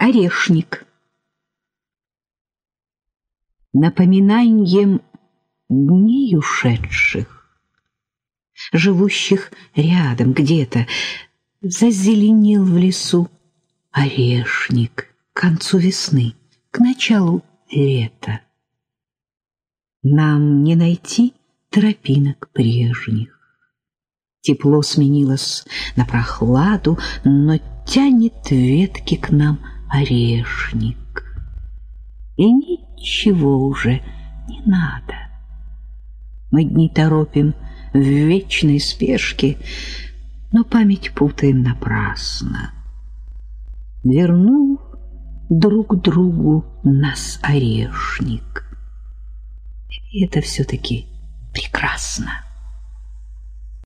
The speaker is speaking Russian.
Орешник. Напоминанием дней ушедших, живущих рядом где-то, зазеленел в лесу орешник к концу весны, к началу лета. Нам не найти тропинок прежних. Тепло сменилось на прохладу, но тянет ветки к нам орешник. И ничего уже не надо. Мы дни торопим в вечной спешке, но память путаем напрасно. Вернув друг другу нас орешник. И это все-таки прекрасно.